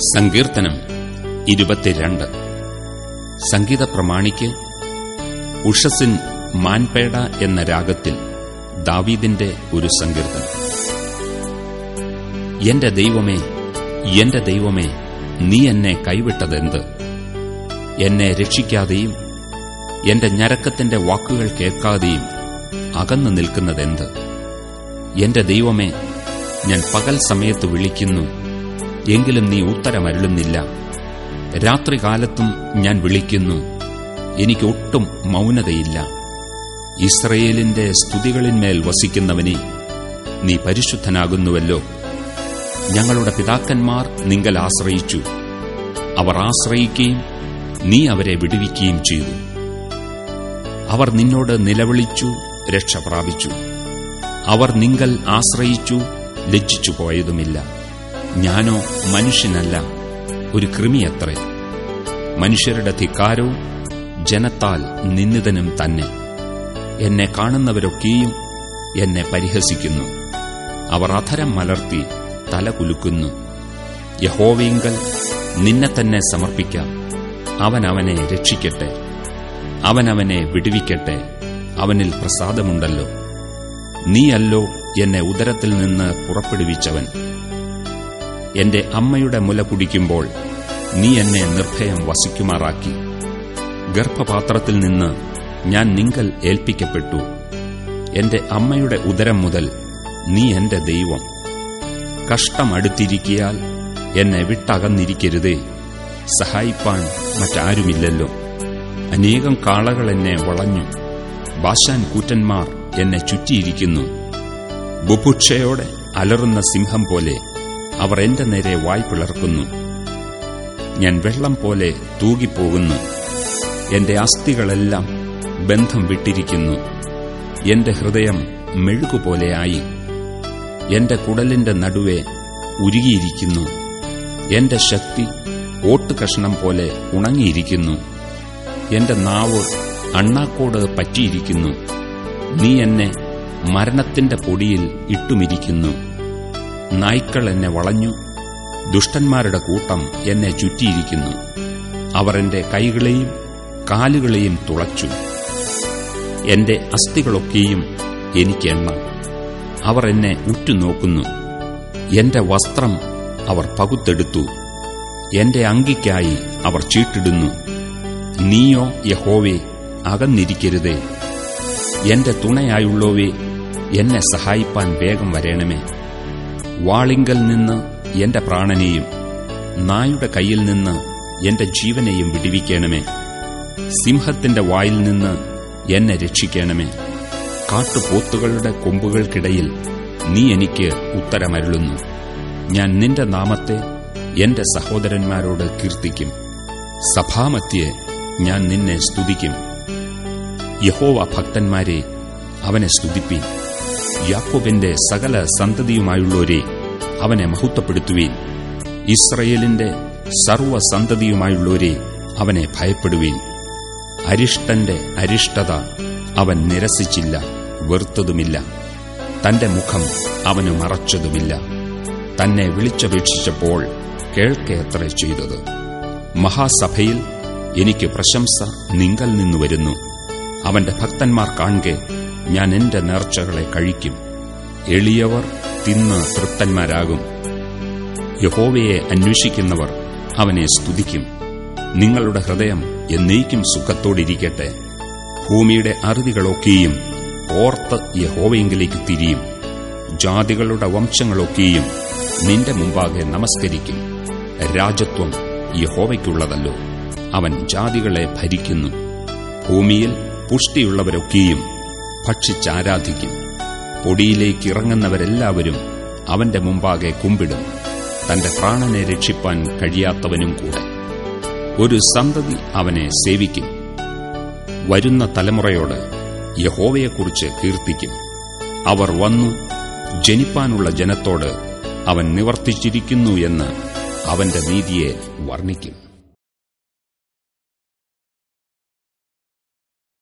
സങ്കീർത്തനം ഇരുപത്തിരണ്ട്. സംഗീത പ്രമാണിക്ക് ഉഷസിൻ മാൻപേട എന്ന രാഗത്തിൽ ദാവീദിന്റെ ഒരു സങ്കീർത്തനം. എന്റെ ദൈവമേ എന്റെ ദൈവമേ നീ എന്നെ കൈവിട്ടതെന്ത്? എന്നെ രക്ഷിക്കാതെയും എന്റെ ഞരക്കത്തിന്റെ വാക്കുകൾ കേൾക്കാതെയും അകന്നു നിൽക്കുന്നതെന്ത്? എന്റെ ദൈവമേ ഞാൻ പകൽ സമയത്ത് വിളിക്കുന്നു എങ്കിലും നീ ഉത്തരമരുളുന്നില്ല. രാത്രികാലത്തും ഞാൻ വിളിക്കുന്നു. എനിക്ക് ഒട്ടും മൗനതയില്ല. ഇസ്രയേലിന്റെ സ്തുതികളിന്മേൽ വസിക്കുന്നവനെ നീ പരിശുദ്ധനാകുന്നുവല്ലോ. ഞങ്ങളുടെ പിതാക്കന്മാർ നിങ്ങൾ ആശ്രയിച്ചു. അവർ ആശ്രയിക്കുകയും നീ അവരെ വിടുവിക്കുകയും ചെയ്തു. അവർ നിന്നോട് നിലവിളിച്ചു രക്ഷ പ്രാപിച്ചു അവർ നിങ്ങൾ ആശ്രയിച്ചു ലജ്ജിച്ചു പോയതുമില്ല ഞാനോ മനുഷ്യനല്ല. ഒരു കൃമിയത്രേ. മനുഷ്യരുടെ ധിക്കാരവും ജനത്താൽ നിന്ദിതനും തന്നെ. എന്നെ കാണുന്നവരൊക്കെയും എന്നെ പരിഹസിക്കുന്നു. അവർ അധരം മലർത്തി തലകുലുക്കുന്നു കുലുക്കുന്നു. യഹോവയിങ്കൽ നിന്നെ തന്നെ സമർപ്പിക്കാം. അവനവനെ അവനെ രക്ഷിക്കട്ടെ. അവനവനെ അവനെ വിടുവിക്കട്ടെ. അവനിൽ പ്രസാദമുണ്ടല്ലോ. നീയല്ലോ എന്നെ ഉദരത്തിൽ നിന്ന് പുറപ്പെടുവിച്ചവൻ. എന്റെ അമ്മയുടെ മുല കുടിക്കുമ്പോൾ നീ എന്നെ നിർഭയം വസിക്കുമാറാക്കി. ഗർഭപാത്രത്തിൽ നിന്ന് ഞാൻ നിങ്കൽ ഏൽപ്പിക്കപ്പെട്ടു. എന്റെ അമ്മയുടെ ഉദരം മുതൽ നീ എന്റെ ദൈവം. കഷ്ടമടുത്തിരിക്കിയാൽ എന്നെ വിട്ടകന്നിരിക്കരുതേ. സഹായിപ്പാൻ മറ്റാരുമില്ലല്ലോ. അനേകം കാളകൾ എന്നെ വളഞ്ഞു. ബാശാൻ കൂറ്റന്മാർ എന്നെ ചുറ്റിയിരിക്കുന്നു. ബുഭുക്ഷയോടെ അലറുന്ന സിംഹം പോലെ അവർ എന്റെ നേരെ വായ് പിളർക്കുന്നു. ഞാൻ വെള്ളം പോലെ തൂകിപ്പോകുന്നു. എന്റെ അസ്ഥികളെല്ലാം ബന്ധം വിട്ടിരിക്കുന്നു. എന്റെ ഹൃദയം മെഴുകുപോലെയായി എന്റെ കുടലിന്റെ നടുവെ ഉരുകിയിരിക്കുന്നു. എന്റെ ശക്തി ഓട്ടുകഷ്ണം പോലെ ഉണങ്ങിയിരിക്കുന്നു. എന്റെ നാവ് അണ്ണാക്കോട് പറ്റിയിരിക്കുന്നു. നീ എന്നെ മരണത്തിന്റെ പൊടിയിൽ ഇട്ടുമിരിക്കുന്നു. നായ്ക്കൾ എന്നെ വളഞ്ഞു. ദുഷ്ടന്മാരുടെ കൂട്ടം എന്നെ ചുറ്റിയിരിക്കുന്നു. അവർ എന്റെ കൈകളെയും കാലുകളെയും തുളച്ചു. എന്റെ അസ്ഥികളൊക്കെയും എനിക്ക് എണ്ണ. അവർ എന്നെ ഉറ്റുനോക്കുന്നു. എന്റെ വസ്ത്രം അവർ പകുത്തെടുത്തു. എന്റെ അങ്കിക്കായി അവർ ചീട്ടിടുന്നു. നീയോ യഹോവേ അകന്നിരിക്കരുതേ. എന്റെ തുണയായുള്ളോവേ എന്നെ സഹായിപ്പാൻ വേഗം വരേണമേ. വാളിങ്കൽ നിന്ന് എന്റെ പ്രാണനെയും നായുടെ കയ്യിൽ നിന്ന് എന്റെ ജീവനെയും വിടിവിക്കണമേ. സിംഹത്തിന്റെ വായിൽ നിന്ന് എന്നെ രക്ഷിക്കണമേ. കാട്ടുപോത്തുകളുടെ കൊമ്പുകൾക്കിടയിൽ നീ എനിക്ക് ഉത്തരമരുളുന്നു. ഞാൻ നിന്റെ നാമത്തെ എന്റെ സഹോദരന്മാരോട് കീർത്തിക്കും. സഭാമത്യേ ഞാൻ നിന്നെ സ്തുതിക്കും. യഹോവ ഭക്തന്മാരെ അവനെ സ്തുതിപ്പീൻ. യാക്കോബിന്റെ സകല സന്തതിയുമായുള്ളവരെ അവനെ മഹത്വപ്പെടുത്തുവീൻ. ഇസ്രയേലിന്റെ സർവസന്തതിയുമായുള്ളവരെ അവനെ ഭയപ്പെടുവീൻ. അരിഷ്ടന്റെ അരിഷ്ടത അവൻ നിരസിച്ചില്ല വെറുത്തതുമില്ല. തന്റെ മുഖം അവന് മറച്ചതുമില്ല. തന്നെ വിളിച്ചപേക്ഷിച്ചപ്പോൾ കേൾക്കേത്ര ചെയ്തത്. മഹാസഭയിൽ എനിക്ക് പ്രശംസ നിങ്കൽ നിന്നു വരുന്നു. അവന്റെ ഭക്തന്മാർ കാണെ ഞാൻ എന്റെ നേർച്ചകളെ കഴിക്കും. എളിയവർ തിന്ന് തൃപ്തന്മാരാകും. യഹോവയെ അന്വേഷിക്കുന്നവർ അവനെ സ്തുതിക്കും. നിങ്ങളുടെ ഹൃദയം എന്നേക്കും സുഖത്തോടിരിക്കട്ടെ. ഭൂമിയുടെ അറുതികളൊക്കെയും ഓർത്ത് യഹോവയെങ്കിലേക്ക് തിരിയും. ജാതികളുടെ വംശങ്ങളൊക്കെയും നിന്റെ മുമ്പാകെ നമസ്കരിക്കും. രാജത്വം യഹോവയ്ക്കുള്ളതല്ലോ. അവൻ ജാതികളെ ഭരിക്കുന്നു. ഭൂമിയിൽ പുഷ്ടിയുള്ളവരൊക്കെയും ഭക്ഷിച്ചാരാധിക്കും. പൊടിയിലേക്ക് ഇറങ്ങുന്നവരെല്ലാവരും അവന്റെ മുമ്പാകെ കുമ്പിടും. തന്റെ പ്രാണനെ രക്ഷിപ്പാൻ കഴിയാത്തവനും കൂടെ. ഒരു സന്തതി അവനെ സേവിക്കും. വരുന്ന തലമുറയോട് യഹോവയെക്കുറിച്ച് കീർത്തിക്കും. അവർ വന്നു ജനിപ്പാനുള്ള ജനത്തോട് അവൻ നിവർത്തിച്ചിരിക്കുന്നു എന്ന് അവന്റെ നീതിയെ വർണിക്കും.